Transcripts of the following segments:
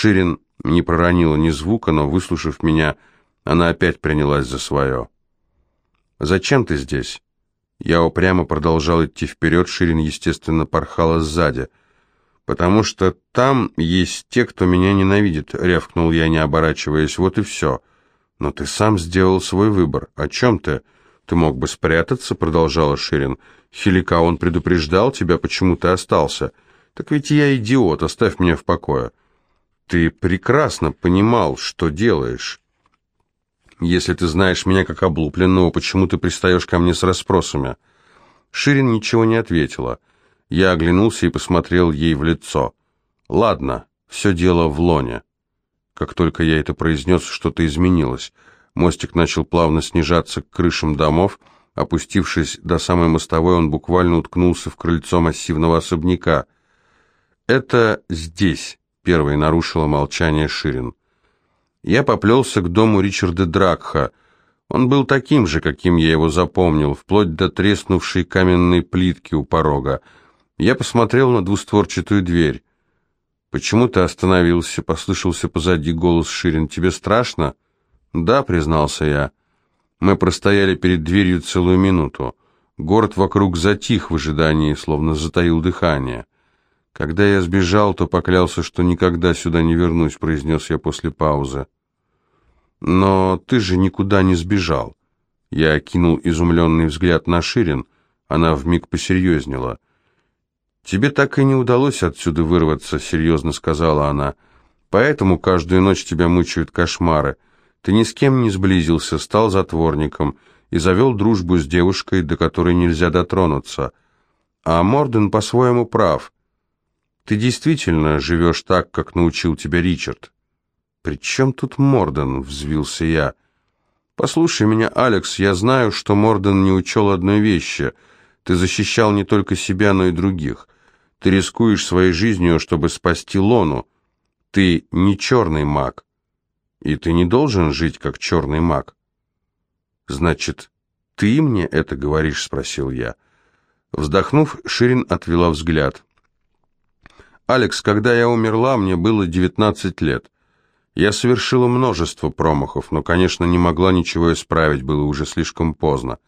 Ширин не проронила ни звука, но, выслушав меня, она опять принялась за свое. «Зачем ты здесь?» Я упрямо продолжал идти вперед, Ширин, естественно, порхала сзади. «Потому что там есть те, кто меня ненавидит», — рявкнул я, не оборачиваясь. «Вот и все». «Но ты сам сделал свой выбор. О чем ты?» «Ты мог бы спрятаться», — продолжала Ширин. «Хилика, он предупреждал тебя, почему ты остался. Так ведь я идиот, оставь меня в покое». «Ты прекрасно понимал, что делаешь». Если ты знаешь меня как облупленного, почему ты пристаешь ко мне с расспросами?» Ширин ничего не ответила. Я оглянулся и посмотрел ей в лицо. «Ладно, все дело в лоне». Как только я это произнес, что-то изменилось. Мостик начал плавно снижаться к крышам домов. Опустившись до самой мостовой, он буквально уткнулся в крыльцо массивного особняка. «Это здесь», — первой нарушила молчание Ширин. Я поплелся к дому Ричарда Дракха. Он был таким же, каким я его запомнил, вплоть до треснувшей каменной плитки у порога. Я посмотрел на двустворчатую дверь. «Почему ты остановился?» — послышался позади голос Ширин. «Тебе страшно?» «Да», — признался я. Мы простояли перед дверью целую минуту. Город вокруг затих в ожидании, словно затаил дыхание. «Когда я сбежал, то поклялся, что никогда сюда не вернусь», — произнес я после паузы. «Но ты же никуда не сбежал». Я кинул изумленный взгляд на Ширин. Она вмиг посерьезнела. «Тебе так и не удалось отсюда вырваться», — серьезно сказала она. «Поэтому каждую ночь тебя мучают кошмары. Ты ни с кем не сблизился, стал затворником и завел дружбу с девушкой, до которой нельзя дотронуться. А Морден по-своему прав. Ты действительно живешь так, как научил тебя Ричард. «При чем тут Морден?» — взвился я. «Послушай меня, Алекс, я знаю, что Морден не учел одной вещи. Ты защищал не только себя, но и других. Ты рискуешь своей жизнью, чтобы спасти Лону. Ты не черный маг. И ты не должен жить как черный маг». «Значит, ты мне это говоришь?» — спросил я. Вздохнув, Ширин отвела взгляд. «Алекс, когда я умерла, мне было девятнадцать лет. Я совершила множество промахов, но, конечно, не могла ничего исправить, было уже слишком поздно.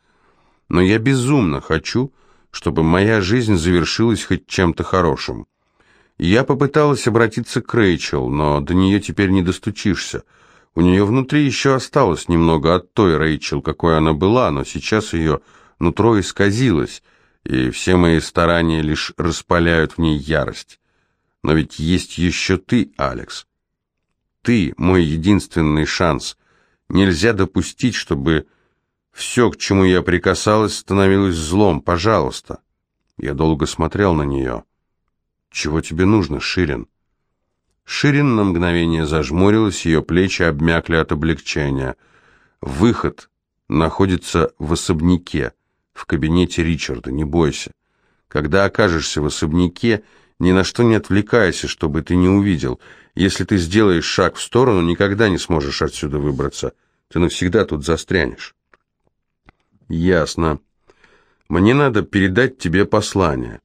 Но я безумно хочу, чтобы моя жизнь завершилась хоть чем-то хорошим. Я попыталась обратиться к Рэйчел, но до нее теперь не достучишься. У нее внутри еще осталось немного от той Рэйчел, какой она была, но сейчас ее нутро исказилось, и все мои старания лишь распаляют в ней ярость. Но ведь есть еще ты, Алекс. Ты мой единственный шанс. Нельзя допустить, чтобы все, к чему я прикасалась, становилось злом. Пожалуйста. Я долго смотрел на нее. Чего тебе нужно, Ширин? Ширин на мгновение зажмурилась, ее плечи обмякли от облегчения. Выход находится в особняке, в кабинете Ричарда, не бойся. Когда окажешься в особняке, ни на что не отвлекайся, чтобы ты не увидел. Если ты сделаешь шаг в сторону, никогда не сможешь отсюда выбраться. Ты навсегда тут застрянешь. Ясно. Мне надо передать тебе послание.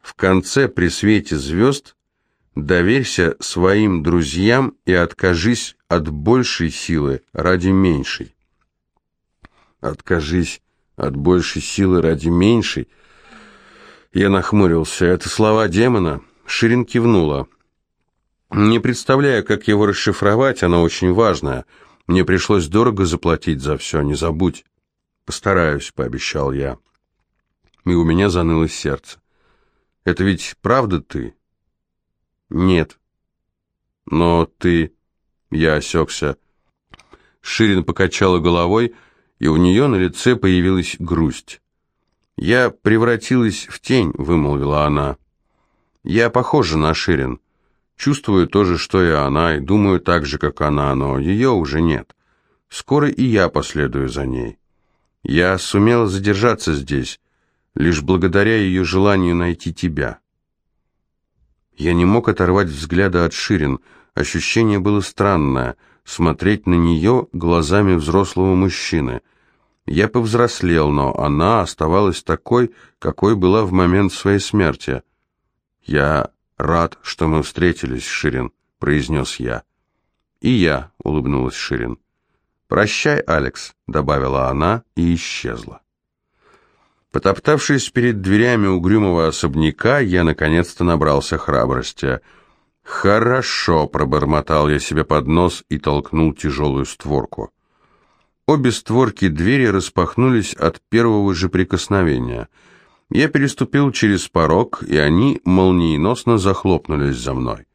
В конце при свете звезд доверься своим друзьям и откажись от большей силы ради меньшей. Откажись от большей силы ради меньшей. Я нахмурился. Это слова демона. Ширин кивнула. Не представляю, как его расшифровать, оно очень важное. Мне пришлось дорого заплатить за все, не забудь. Постараюсь, пообещал я. И у меня заныло сердце. Это ведь правда ты? Нет. Но ты... Я осекся. Ширин покачала головой, и у нее на лице появилась грусть. «Я превратилась в тень», — вымолвила она. «Я похожа на Ширин. Чувствую то же, что и она, и думаю так же, как она, но ее уже нет. Скоро и я последую за ней. Я сумела задержаться здесь, лишь благодаря ее желанию найти тебя. Я не мог оторвать взгляда от Ширин. Ощущение было странное — смотреть на нее глазами взрослого мужчины. Я повзрослел, но она оставалась такой, какой была в момент своей смерти. Я «Рад, что мы встретились, Ширин», произнес я. «И я», — улыбнулась Ширин. «Прощай, Алекс», — добавила она и исчезла. Потоптавшись перед дверями угрюмого особняка, я наконец-то набрался храбрости. «Хорошо», — пробормотал я себе под нос и толкнул тяжелую створку. Обе створки двери распахнулись от первого же прикосновения. Я переступил через порог, и они молниеносно захлопнулись за мной.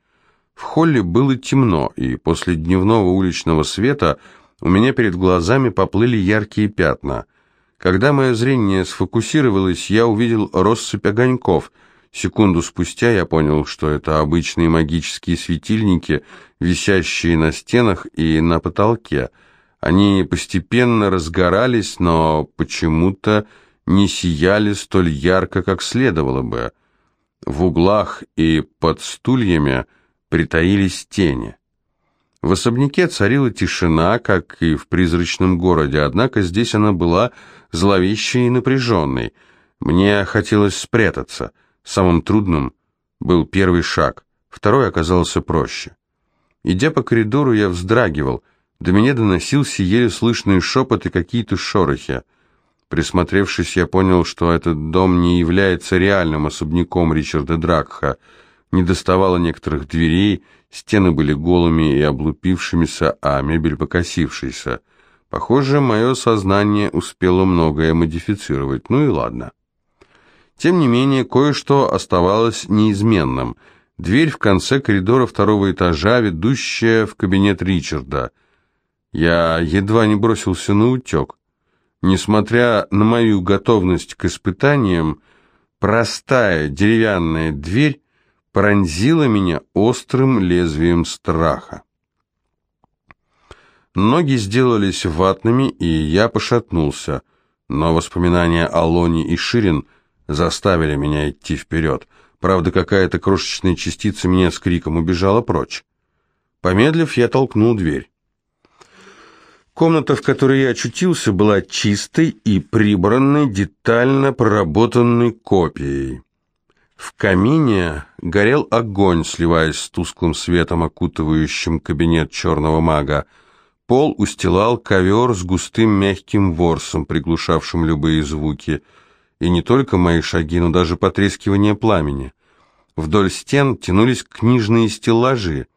В холле было темно, и после дневного уличного света у меня перед глазами поплыли яркие пятна. Когда мое зрение сфокусировалось, я увидел россыпь огоньков. Секунду спустя я понял, что это обычные магические светильники, висящие на стенах и на потолке. Они постепенно разгорались, но почему-то не сияли столь ярко, как следовало бы. В углах и под стульями притаились тени. В особняке царила тишина, как и в призрачном городе, однако здесь она была зловещей и напряженной. Мне хотелось спрятаться. Самым трудным был первый шаг, второй оказался проще. Идя по коридору, я вздрагивал. До меня доносился еле слышный шепот и какие-то шорохи. Присмотревшись, я понял, что этот дом не является реальным особняком Ричарда Дракха — не доставало некоторых дверей, стены были голыми и облупившимися, а мебель покосившейся. Похоже, мое сознание успело многое модифицировать, ну и ладно. Тем не менее, кое-что оставалось неизменным. Дверь в конце коридора второго этажа, ведущая в кабинет Ричарда. Я едва не бросился на утек. Несмотря на мою готовность к испытаниям, простая деревянная дверь пронзила меня острым лезвием страха. Ноги сделались ватными, и я пошатнулся, но воспоминания о Лоне и Ширин заставили меня идти вперед. Правда, какая-то крошечная частица меня с криком убежала прочь. Помедлив, я толкнул дверь. Комната, в которой я очутился, была чистой и прибранной, детально проработанной копией. В камине горел огонь, сливаясь с тусклым светом, окутывающим кабинет черного мага. Пол устилал ковер с густым мягким ворсом, приглушавшим любые звуки. И не только мои шаги, но даже потрескивание пламени. Вдоль стен тянулись книжные стеллажи.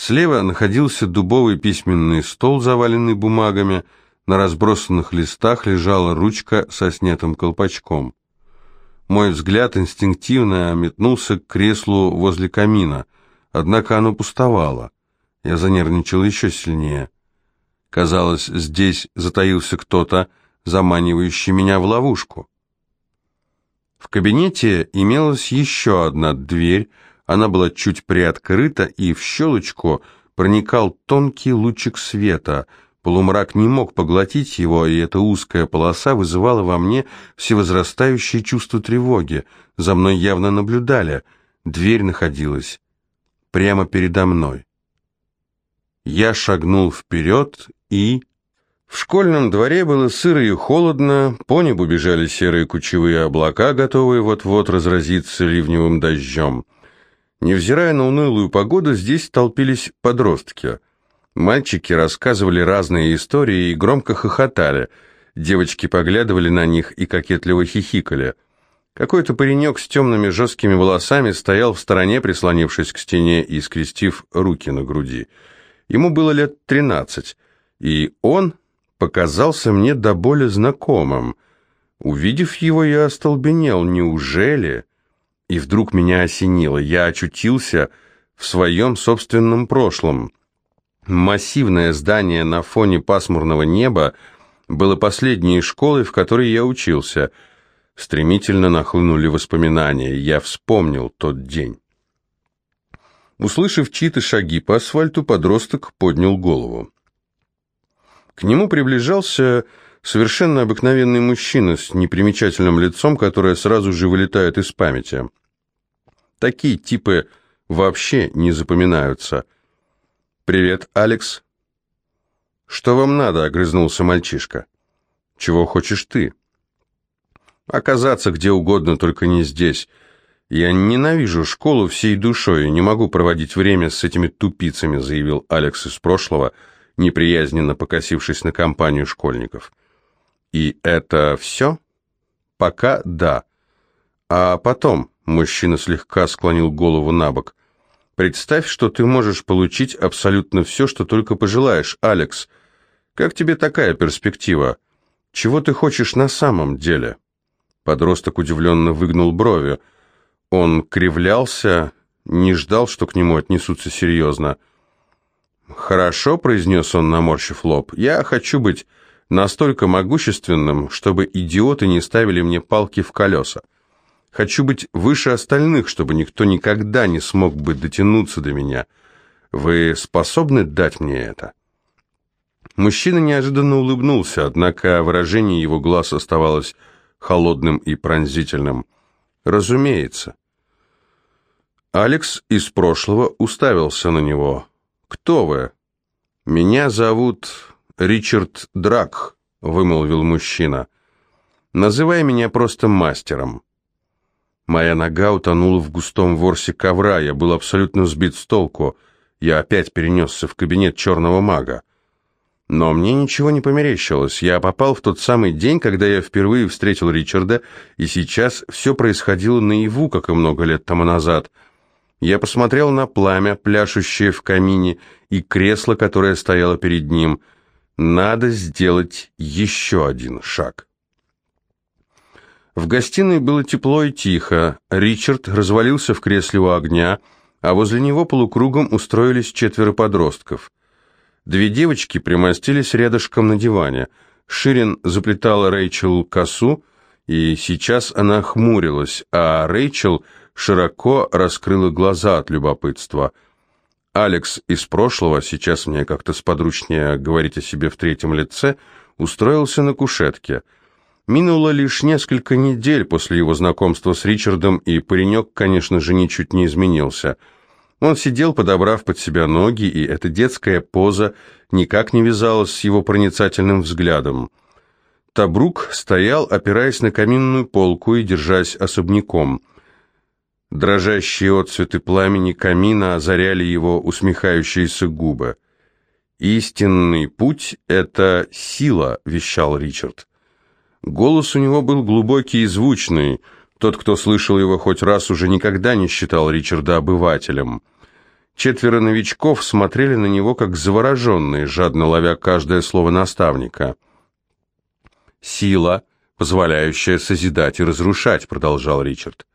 Слева находился дубовый письменный стол, заваленный бумагами. На разбросанных листах лежала ручка со снятым колпачком. Мой взгляд инстинктивно метнулся к креслу возле камина, однако оно пустовало. Я занервничал еще сильнее. Казалось, здесь затаился кто-то, заманивающий меня в ловушку. В кабинете имелась еще одна дверь, она была чуть приоткрыта, и в щелочку проникал тонкий лучик света — Полумрак не мог поглотить его, и эта узкая полоса вызывала во мне всевозрастающее чувство тревоги. За мной явно наблюдали. Дверь находилась прямо передо мной. Я шагнул вперед и... В школьном дворе было сыро и холодно, по небу бежали серые кучевые облака, готовые вот-вот разразиться ливневым дождем. Невзирая на унылую погоду, здесь толпились подростки — Мальчики рассказывали разные истории и громко хохотали. Девочки поглядывали на них и кокетливо хихикали. Какой-то паренек с темными жесткими волосами стоял в стороне, прислонившись к стене и скрестив руки на груди. Ему было лет тринадцать, и он показался мне до боли знакомым. Увидев его, я остолбенел. Неужели? И вдруг меня осенило. Я очутился в своем собственном прошлом. Массивное здание на фоне пасмурного неба было последней школой, в которой я учился. Стремительно нахлынули воспоминания. Я вспомнил тот день. Услышав чьи-то шаги по асфальту, подросток поднял голову. К нему приближался совершенно обыкновенный мужчина с непримечательным лицом, которое сразу же вылетает из памяти. Такие типы вообще не запоминаются – «Привет, Алекс». «Что вам надо?» — огрызнулся мальчишка. «Чего хочешь ты?» «Оказаться где угодно, только не здесь. «Я ненавижу школу всей душой и не могу проводить время с этими тупицами», заявил Алекс из прошлого, неприязненно покосившись на компанию школьников. «И это все?» «Пока да. А потом...» — мужчина слегка склонил голову на бок. «Представь, что ты можешь получить абсолютно все, что только пожелаешь, Алекс. Как тебе такая перспектива? Чего ты хочешь на самом деле?» Подросток удивленно выгнул брови. Он кривлялся, не ждал, что к нему отнесутся серьезно. «Хорошо», — произнес он, наморщив лоб, — «я хочу быть настолько могущественным, чтобы идиоты не ставили мне палки в колеса. Хочу быть выше остальных, чтобы никто никогда не смог бы дотянуться до меня. Вы способны дать мне это?» Мужчина неожиданно улыбнулся, однако выражение его глаз оставалось холодным и пронзительным. «Разумеется». Алекс из прошлого уставился на него. «Кто вы?» «Меня зовут Ричард Драк», — вымолвил мужчина. «Называй меня просто мастером». Моя нога утонула в густом ворсе ковра, я был абсолютно сбит с толку. Я опять перенесся в кабинет черного мага. Но мне ничего не померещилось. Я попал в тот самый день, когда я впервые встретил Ричарда, и сейчас все происходило наяву, как и много лет тому назад — я посмотрел на пламя, пляшущее в камине, и кресло, которое стояло перед ним. Надо сделать еще один шаг. В гостиной было тепло и тихо. Ричард развалился в кресле у огня, а возле него полукругом устроились четверо подростков. Две девочки примостились рядышком на диване. Ширин заплетала Рэйчел косу, и сейчас она хмурилась, а Рэйчел широко раскрыла глаза от любопытства. Алекс из прошлого, сейчас мне как-то сподручнее говорить о себе в третьем лице, устроился на кушетке. Минуло лишь несколько недель после его знакомства с Ричардом, и паренек, конечно же, ничуть не изменился. Он сидел, подобрав под себя ноги, и эта детская поза никак не вязалась с его проницательным взглядом. Табрук стоял, опираясь на каминную полку и держась особняком – Дрожащие отцветы пламени камина озаряли его усмехающиеся губы. «Истинный путь — это сила», — вещал Ричард. Голос у него был глубокий и звучный. Тот, кто слышал его хоть раз, уже никогда не считал Ричарда обывателем. Четверо новичков смотрели на него как завороженные, жадно ловя каждое слово наставника. «Сила, позволяющая созидать и разрушать», — продолжал Ричард.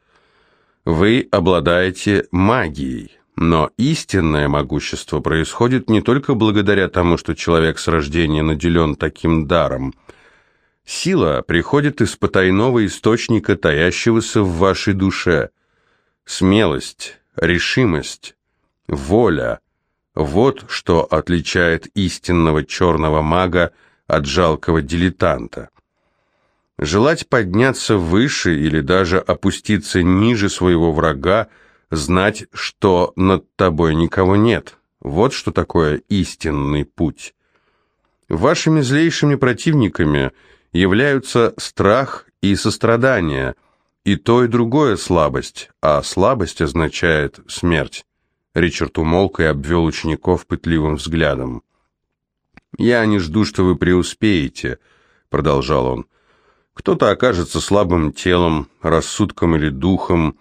Вы обладаете магией, но истинное могущество происходит не только благодаря тому, что человек с рождения наделен таким даром. Сила приходит из потайного источника, таящегося в вашей душе. Смелость, решимость, воля – вот что отличает истинного черного мага от жалкого дилетанта. Желать подняться выше или даже опуститься ниже своего врага, знать, что над тобой никого нет. Вот что такое истинный путь. Вашими злейшими противниками являются страх и сострадание, и то и другое слабость, а слабость означает смерть. Ричард умолк и обвел учеников пытливым взглядом. «Я не жду, что вы преуспеете», — продолжал он. Кто-то окажется слабым телом, рассудком или духом,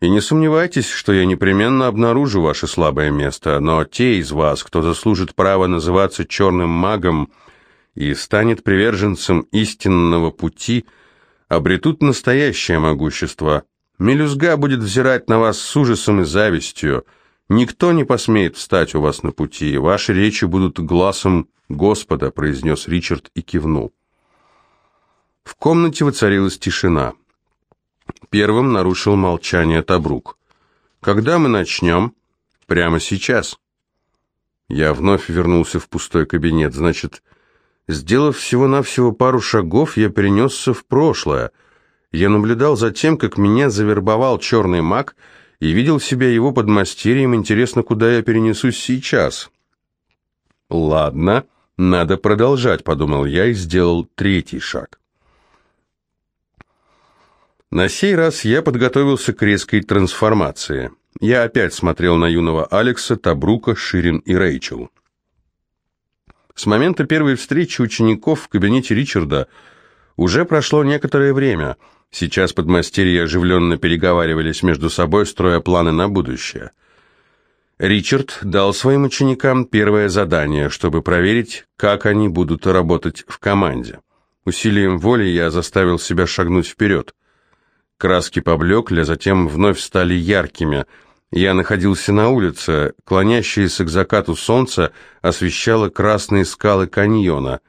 и не сомневайтесь, что я непременно обнаружу ваше слабое место, но те из вас, кто заслужит право называться черным магом и станет приверженцем истинного пути, обретут настоящее могущество. Мелюзга будет взирать на вас с ужасом и завистью. Никто не посмеет встать у вас на пути, ваши речи будут глазом Господа, произнес Ричард и кивнул. В комнате воцарилась тишина. Первым нарушил молчание Табрук. «Когда мы начнем?» «Прямо сейчас». Я вновь вернулся в пустой кабинет. Значит, сделав всего-навсего пару шагов, я перенесся в прошлое. Я наблюдал за тем, как меня завербовал черный маг, и видел себя его подмастерьем. Интересно, куда я перенесусь сейчас? «Ладно, надо продолжать», — подумал я и сделал третий шаг. На сей раз я подготовился к резкой трансформации. Я опять смотрел на юного Алекса, Табрука, Ширин и Рэйчел. С момента первой встречи учеников в кабинете Ричарда уже прошло некоторое время. Сейчас подмастерья оживленно переговаривались между собой, строя планы на будущее. Ричард дал своим ученикам первое задание, чтобы проверить, как они будут работать в команде. Усилием воли я заставил себя шагнуть вперед. Краски поблекли, а затем вновь стали яркими. Я находился на улице, клонящееся к закату солнце освещало красные скалы каньона.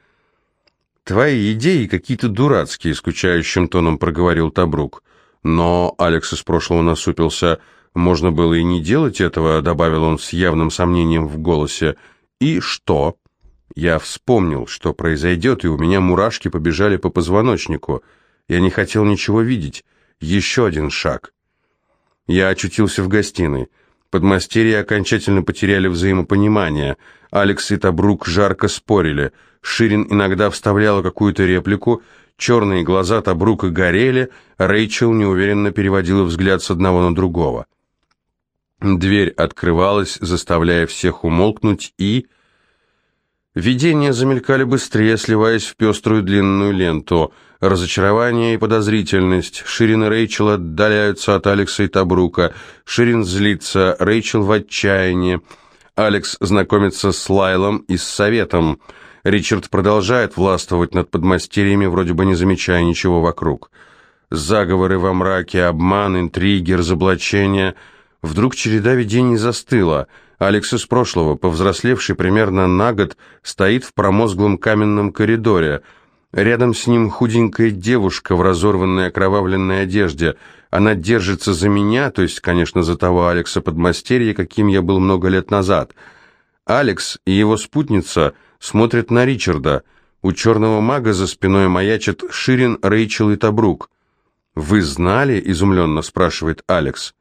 «Твои идеи какие-то дурацкие», — скучающим тоном проговорил Табрук. Но Алекс из прошлого насупился. «Можно было и не делать этого», — добавил он с явным сомнением в голосе. «И что?» Я вспомнил, что произойдет, и у меня мурашки побежали по позвоночнику. Я не хотел ничего видеть. Еще один шаг. Я очутился в гостиной. Подмастерья окончательно потеряли взаимопонимание. Алекс и Табрук жарко спорили. Ширин иногда вставляла какую-то реплику. Черные глаза Табрука горели. Рэйчел неуверенно переводила взгляд с одного на другого. Дверь открывалась, заставляя всех умолкнуть, и... Видения замелькали быстрее, сливаясь в пеструю длинную ленту. Разочарование и подозрительность. Ширин и Рэйчел отдаляются от Алекса и Табрука. Ширин злится, Рэйчел в отчаянии. Алекс знакомится с Лайлом и с Советом. Ричард продолжает властвовать над подмастерьями, вроде бы не замечая ничего вокруг. Заговоры во мраке, обман, интриги, разоблачения. Вдруг череда видений застыла — Алекс из прошлого, повзрослевший примерно на год, стоит в промозглом каменном коридоре. Рядом с ним худенькая девушка в разорванной окровавленной одежде. Она держится за меня, то есть, конечно, за того Алекса подмастерья, каким я был много лет назад. Алекс и его спутница смотрят на Ричарда. У черного мага за спиной маячат Ширин, Рэйчел и Табрук. «Вы знали?» – изумленно спрашивает Алекс.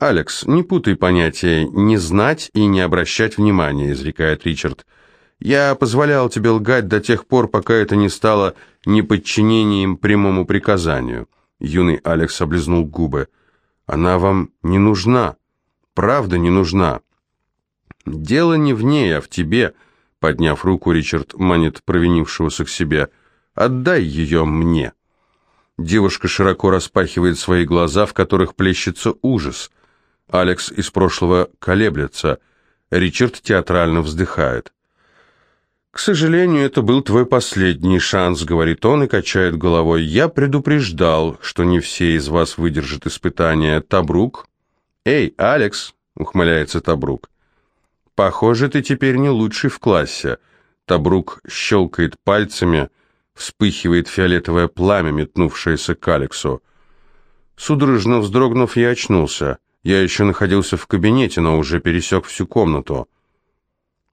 «Алекс, не путай понятия «не знать» и «не обращать внимания», — изрекает Ричард. «Я позволял тебе лгать до тех пор, пока это не стало неподчинением прямому приказанию». Юный Алекс облизнул губы. «Она вам не нужна. Правда не нужна». «Дело не в ней, а в тебе», — подняв руку, Ричард манит провинившегося к себе. «Отдай ее мне». Девушка широко распахивает свои глаза, в которых плещется ужас — Алекс из прошлого колеблется. Ричард театрально вздыхает. «К сожалению, это был твой последний шанс», — говорит он и качает головой. «Я предупреждал, что не все из вас выдержат испытание. Табрук?» «Эй, Алекс!» — ухмыляется Табрук. «Похоже, ты теперь не лучший в классе». Табрук щелкает пальцами, вспыхивает фиолетовое пламя, метнувшееся к Алексу. Судорожно вздрогнув, я очнулся. Я еще находился в кабинете, но уже пересек всю комнату.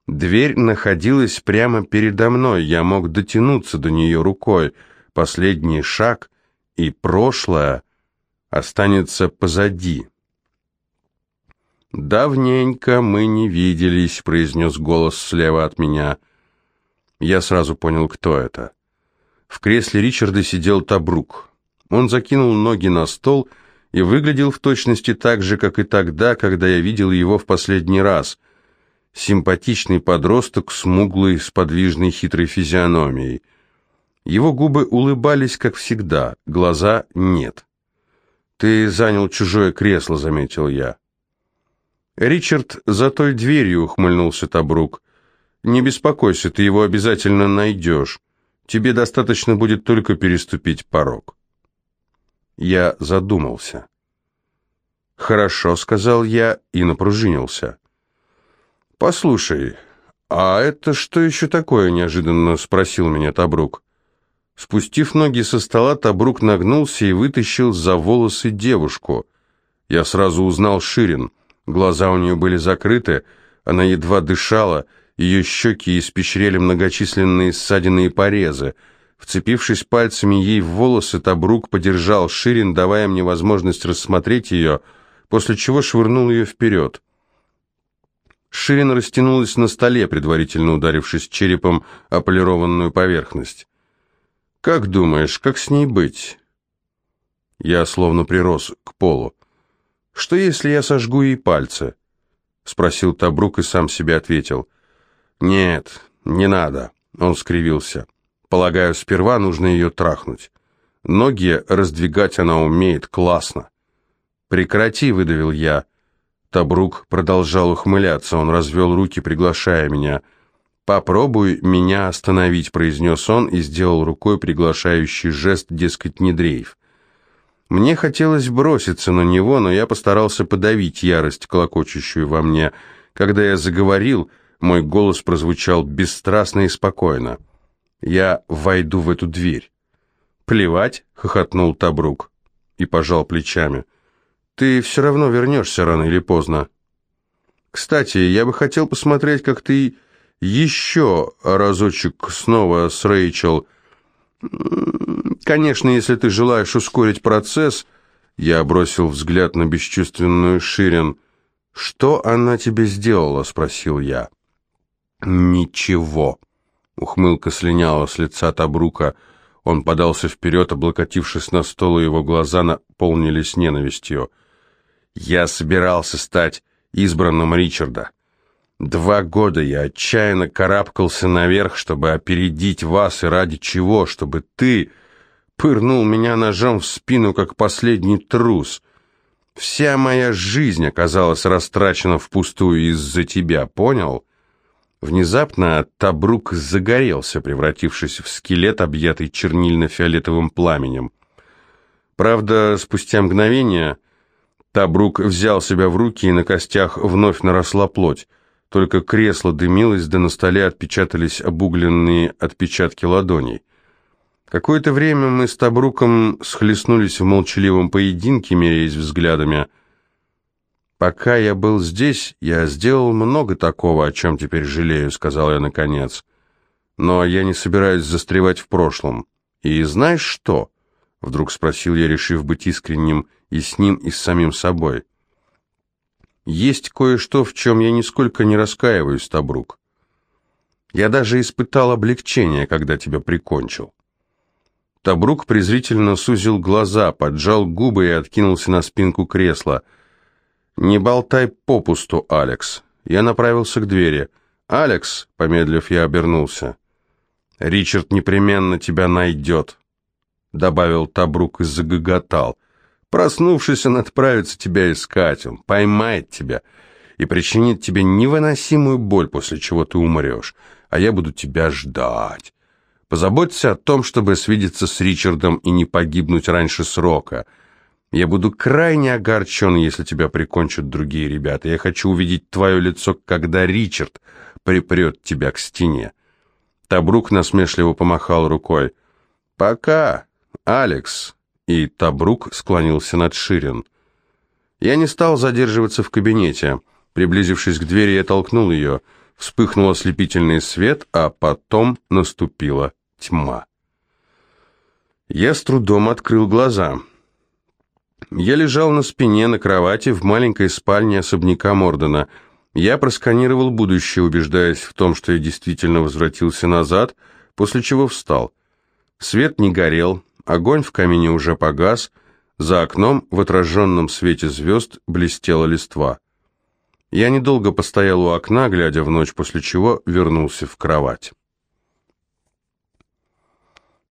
Дверь находилась прямо передо мной, я мог дотянуться до нее рукой. Последний шаг, и прошлое останется позади. «Давненько мы не виделись», — произнес голос слева от меня. Я сразу понял, кто это. В кресле Ричарда сидел Табрук. Он закинул ноги на стол и выглядел в точности так же, как и тогда, когда я видел его в последний раз. Симпатичный подросток, смуглый, с подвижной хитрой физиономией. Его губы улыбались, как всегда, глаза нет. «Ты занял чужое кресло», — заметил я. «Ричард за той дверью», — ухмыльнулся Табрук. «Не беспокойся, ты его обязательно найдешь. Тебе достаточно будет только переступить порог». Я задумался. «Хорошо», — сказал я и напружинился. «Послушай, а это что еще такое?» — неожиданно спросил меня Табрук. Спустив ноги со стола, Табрук нагнулся и вытащил за волосы девушку. Я сразу узнал Ширин. Глаза у нее были закрыты, она едва дышала, ее щеки испещрели многочисленные ссадины и порезы — Вцепившись пальцами ей в волосы, Табрук подержал Ширин, давая мне возможность рассмотреть ее, после чего швырнул ее вперед. Ширин растянулась на столе, предварительно ударившись черепом о полированную поверхность. «Как думаешь, как с ней быть?» Я словно прирос к полу. «Что, если я сожгу ей пальцы?» Спросил Табрук и сам себе ответил. «Нет, не надо», — он скривился. «Полагаю, сперва нужно ее трахнуть. Ноги раздвигать она умеет классно». «Прекрати», — выдавил я. Табрук продолжал ухмыляться, он развел руки, приглашая меня. «Попробуй меня остановить», — произнес он и сделал рукой приглашающий жест, дескать, не дрейф. Мне хотелось броситься на него, но я постарался подавить ярость, клокочущую во мне. Когда я заговорил, мой голос прозвучал бесстрастно и спокойно. «Я войду в эту дверь». «Плевать», — хохотнул Табрук и пожал плечами. «Ты все равно вернешься рано или поздно. Кстати, я бы хотел посмотреть, как ты еще разочек снова с Рэйчел. Конечно, если ты желаешь ускорить процесс, я бросил взгляд на бесчувственную Ширин. Что она тебе сделала, спросил я. Ничего. Ухмылка слиняла с лица Табрука. Он подался вперед, облокотившись на стол, и его глаза наполнились ненавистью. Я собирался стать избранным Ричарда. Два года я отчаянно карабкался наверх, чтобы опередить вас, и ради чего? Чтобы ты пырнул меня ножом в спину, как последний трус. Вся моя жизнь оказалась растрачена впустую из-за тебя, понял? Внезапно Табрук загорелся, превратившись в скелет, объятый чернильно-фиолетовым пламенем. Правда, спустя мгновение Табрук взял себя в руки, и на костях вновь наросла плоть. Только кресло дымилось, да на столе отпечатались обугленные отпечатки ладоней. Какое-то время мы с Табруком схлестнулись в молчаливом поединке, меряясь взглядами. «Пока я был здесь, я сделал много такого, о чем теперь жалею», — сказал я наконец. «Но я не собираюсь застревать в прошлом. И знаешь что?» — вдруг спросил я, решив быть искренним и с ним, и с самим собой. Есть кое-что, в чем я нисколько не раскаиваюсь, Табрук. Я даже испытал облегчение, когда тебя прикончил. Табрук презрительно сузил глаза, поджал губы и откинулся на спинку кресла. «Не болтай попусту, Алекс». Я направился к двери. «Алекс», — помедлив, я обернулся. «Ричард непременно тебя найдет», — добавил Табрук и загоготал. Проснувшись, он отправится тебя искать, он поймает тебя и причинит тебе невыносимую боль, после чего ты умрешь, а я буду тебя ждать. Позаботься о том, чтобы свидеться с Ричардом и не погибнуть раньше срока. Я буду крайне огорчен, если тебя прикончат другие ребята. Я хочу увидеть твое лицо, когда Ричард припрет тебя к стене. Табрук насмешливо помахал рукой. «Пока, Алекс» и Табрук склонился над Ширин. Я не стал задерживаться в кабинете. Приблизившись к двери, я толкнул ее. Вспыхнул ослепительный свет, а потом наступила тьма. Я с трудом открыл глаза. Я лежал на спине на кровати в маленькой спальне особняка Мордена. Я просканировал будущее, убеждаясь в том, что я действительно возвратился назад, после чего встал. Свет не горел, Огонь в камине уже погас, за окном в отраженном свете звезд блестела листва. Я недолго постоял у окна, глядя в ночь, после чего вернулся в кровать.